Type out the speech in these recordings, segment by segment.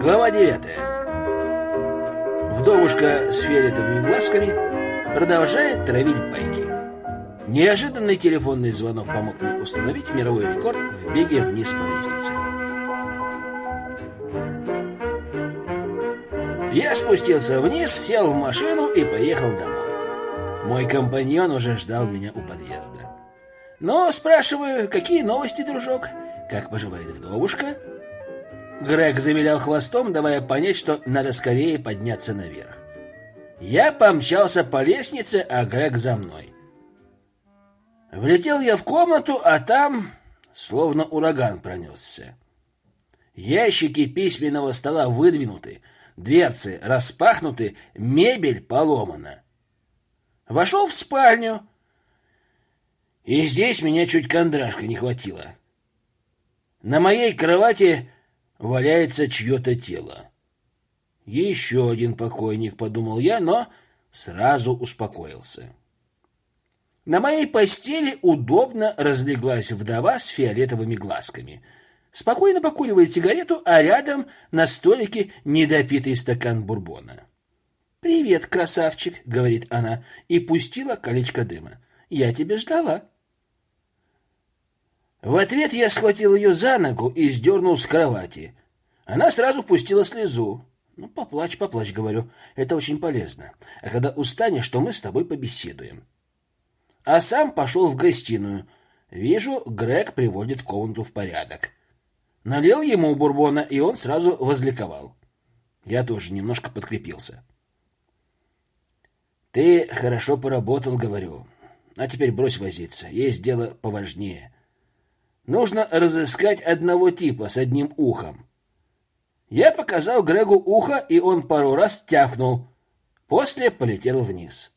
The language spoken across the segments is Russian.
Глава девятая. Вдовушка с фиолетовыми глазками продолжает травить байки. Неожиданный телефонный звонок помог мне установить мировой рекорд в беге вниз по лестнице. Я спустился вниз, сел в машину и поехал домой. Мой компаньон уже ждал меня у подъезда. «Ну, спрашиваю, какие новости, дружок? Как поживает вдовушка?» Грег завилял хвостом, давая понять, что надо скорее подняться наверх. Я помчался по лестнице, а Грег за мной. Влетел я в комнату, а там словно ураган пронесся. Ящики письменного стола выдвинуты, дверцы распахнуты, мебель поломана. Вошел в спальню, и здесь меня чуть кондрашка не хватило. На моей кровати валяется чье-то тело. Еще один покойник, подумал я, но сразу успокоился. На моей постели удобно разлеглась вдова с фиолетовыми глазками. Спокойно покуривает сигарету, а рядом на столике недопитый стакан бурбона. «Привет, красавчик», — говорит она, и пустила колечко дыма. «Я тебя ждала». В ответ я схватил ее за ногу и сдернул с кровати. Она сразу пустила слезу. Ну, поплачь, поплачь, говорю. Это очень полезно. А когда устанешь, то мы с тобой побеседуем. А сам пошел в гостиную. Вижу, Грег приводит комнату в порядок. Налил ему бурбона, и он сразу возликовал. Я тоже немножко подкрепился. Ты хорошо поработал, говорю. А теперь брось возиться. Есть дело поважнее. Нужно разыскать одного типа с одним ухом. Я показал Грегу ухо, и он пару раз тяпнул. После полетел вниз.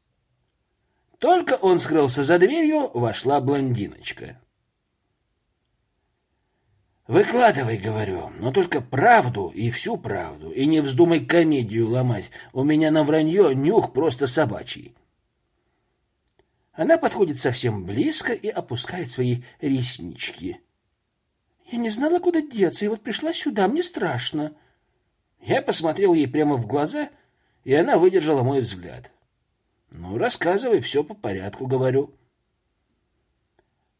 Только он скрылся за дверью, вошла блондиночка. Выкладывай, говорю, но только правду и всю правду, и не вздумай комедию ломать. У меня на вранье нюх просто собачий. Она подходит совсем близко и опускает свои реснички. Я не знала, куда деться, и вот пришла сюда, мне страшно. Я посмотрел ей прямо в глаза, и она выдержала мой взгляд. Ну, рассказывай все по порядку, говорю.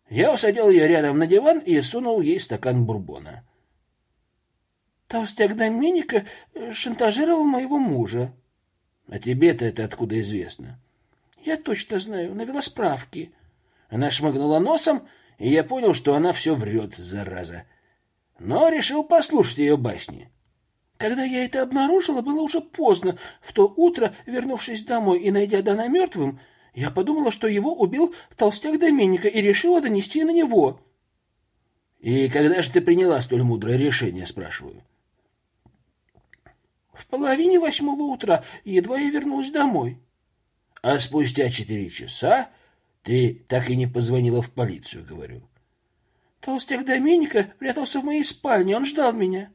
Я усадил ее рядом на диван и сунул ей стакан бурбона. Толстяк Доминика э, шантажировал моего мужа. А тебе-то это откуда известно? Я точно знаю, навела справки. Она шмыгнула носом, и я понял, что она все врет, зараза. Но решил послушать ее басни. Когда я это обнаружила, было уже поздно. В то утро, вернувшись домой и найдя Дана мертвым, я подумала, что его убил толстяк Доменика и решила донести на него. И когда же ты приняла столь мудрое решение, спрашиваю? В половине восьмого утра, едва я вернулась домой. А спустя четыре часа ты так и не позвонила в полицию, говорю. Толстяк Доменика прятался в моей спальне, он ждал меня.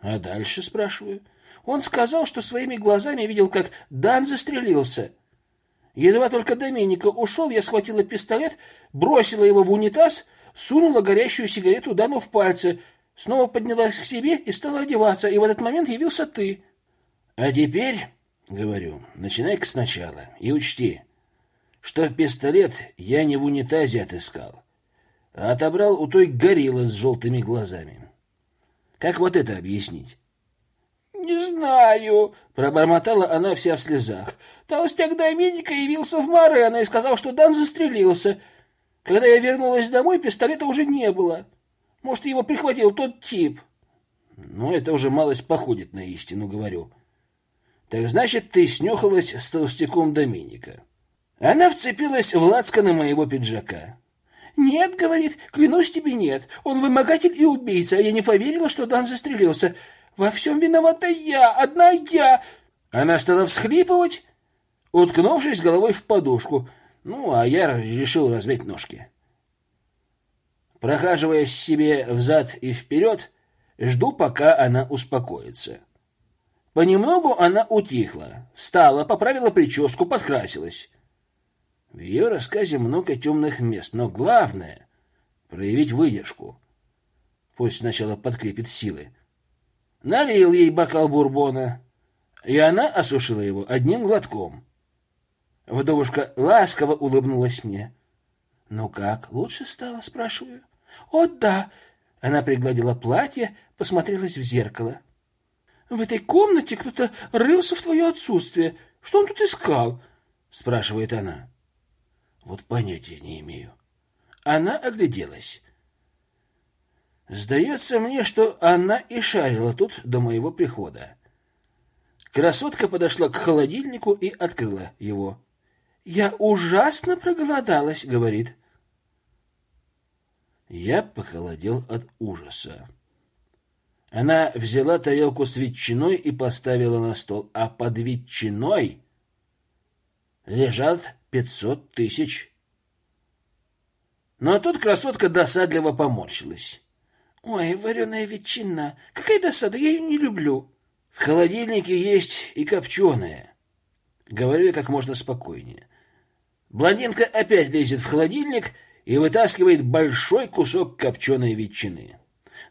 А дальше, спрашиваю. Он сказал, что своими глазами видел, как Дан застрелился. Едва только Доменика ушел, я схватила пистолет, бросила его в унитаз, сунула горящую сигарету Дану в пальцы, снова поднялась к себе и стала одеваться, и в этот момент явился ты. А теперь, говорю, начинай-ка сначала и учти, что пистолет я не в унитазе отыскал, а отобрал у той гориллы с желтыми глазами. Как вот это объяснить? «Не знаю», — пробормотала она вся в слезах. «Толстяк Доминика явился в Морено и сказал, что Дан застрелился. Когда я вернулась домой, пистолета уже не было. Может, его прихватил тот тип». «Ну, это уже малость походит на истину, говорю». «Так значит, ты снюхалась с толстяком Доминика». Она вцепилась в лацканы моего пиджака. «Нет, — говорит, — клянусь тебе, нет. Он вымогатель и убийца, а я не поверила, что Дан застрелился. Во всем виновата я, одна я!» Она стала всхлипывать, уткнувшись головой в подушку. Ну, а я решил размять ножки. Прохаживаясь себе взад и вперед, жду, пока она успокоится. Понемногу она утихла, встала, поправила прическу, подкрасилась. В ее рассказе много темных мест, но главное — проявить выдержку. Пусть сначала подкрепит силы. налил ей бокал бурбона, и она осушила его одним глотком. Вдовушка ласково улыбнулась мне. «Ну как, лучше стало?» — спрашиваю. «О, да!» Она пригладила платье, посмотрелась в зеркало. «В этой комнате кто-то рылся в твое отсутствие. Что он тут искал?» — спрашивает она. Вот понятия не имею. Она огляделась. Сдается мне, что она и шарила тут до моего прихода. Красотка подошла к холодильнику и открыла его. «Я ужасно проголодалась», — говорит. Я похолодел от ужаса. Она взяла тарелку с ветчиной и поставила на стол, а под ветчиной лежат пятьсот тысяч. Но тут красотка досадливо поморщилась. «Ой, вареная ветчина! Какая досада! Я ее не люблю!» «В холодильнике есть и копченая». Говорю я как можно спокойнее. Блондинка опять лезет в холодильник и вытаскивает большой кусок копченой ветчины.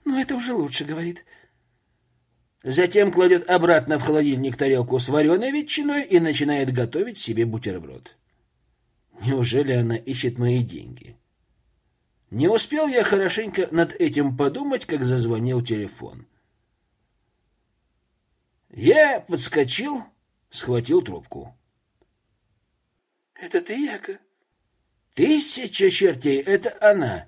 «Ну, это уже лучше», — говорит. Затем кладет обратно в холодильник тарелку с вареной ветчиной и начинает готовить себе бутерброд. Неужели она ищет мои деньги? Не успел я хорошенько над этим подумать, как зазвонил телефон. Я подскочил, схватил трубку. Это ты, Яка? Тысяча чертей, это она.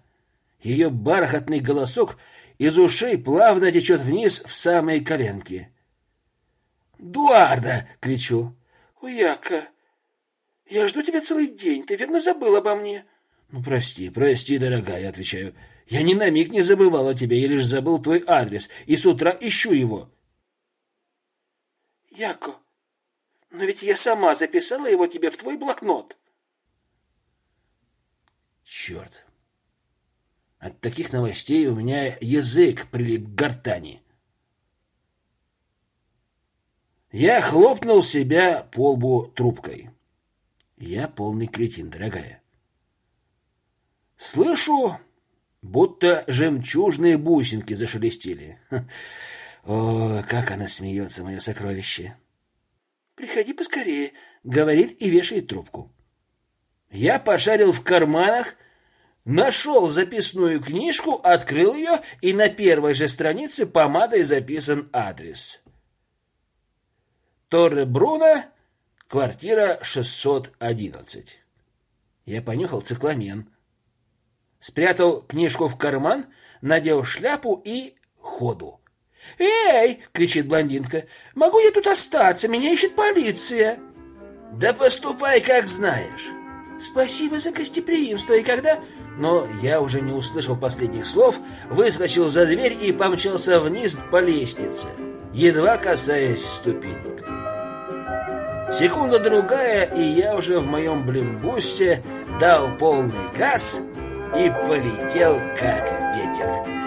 Ее бархатный голосок из ушей плавно течет вниз в самые коленки. «Дуарда!» — кричу. «О, Яка, я жду тебя целый день. Ты верно забыл обо мне?» «Ну, прости, прости, дорогая», — отвечаю. «Я ни на миг не забывал о тебе, я лишь забыл твой адрес, и с утра ищу его». «Яко, но ведь я сама записала его тебе в твой блокнот». «Черт! От таких новостей у меня язык прилип к гортани». Я хлопнул себя по лбу трубкой. Я полный кретин, дорогая. Слышу, будто жемчужные бусинки зашелестели. О, как она смеется, мое сокровище. Приходи поскорее, говорит и вешает трубку. Я пошарил в карманах, нашел записную книжку, открыл ее, и на первой же странице помадой записан адрес. Торре Бруно, Квартира 611. Я понюхал цикламен. Спрятал книжку в карман, надел шляпу и ходу. «Эй!» — кричит блондинка. «Могу я тут остаться? Меня ищет полиция!» «Да поступай, как знаешь!» «Спасибо за гостеприимство, и когда...» Но я уже не услышал последних слов, выскочил за дверь и помчался вниз по лестнице, едва касаясь ступенек. Секунда-другая, и я уже в моем блимбусте дал полный газ и полетел как ветер.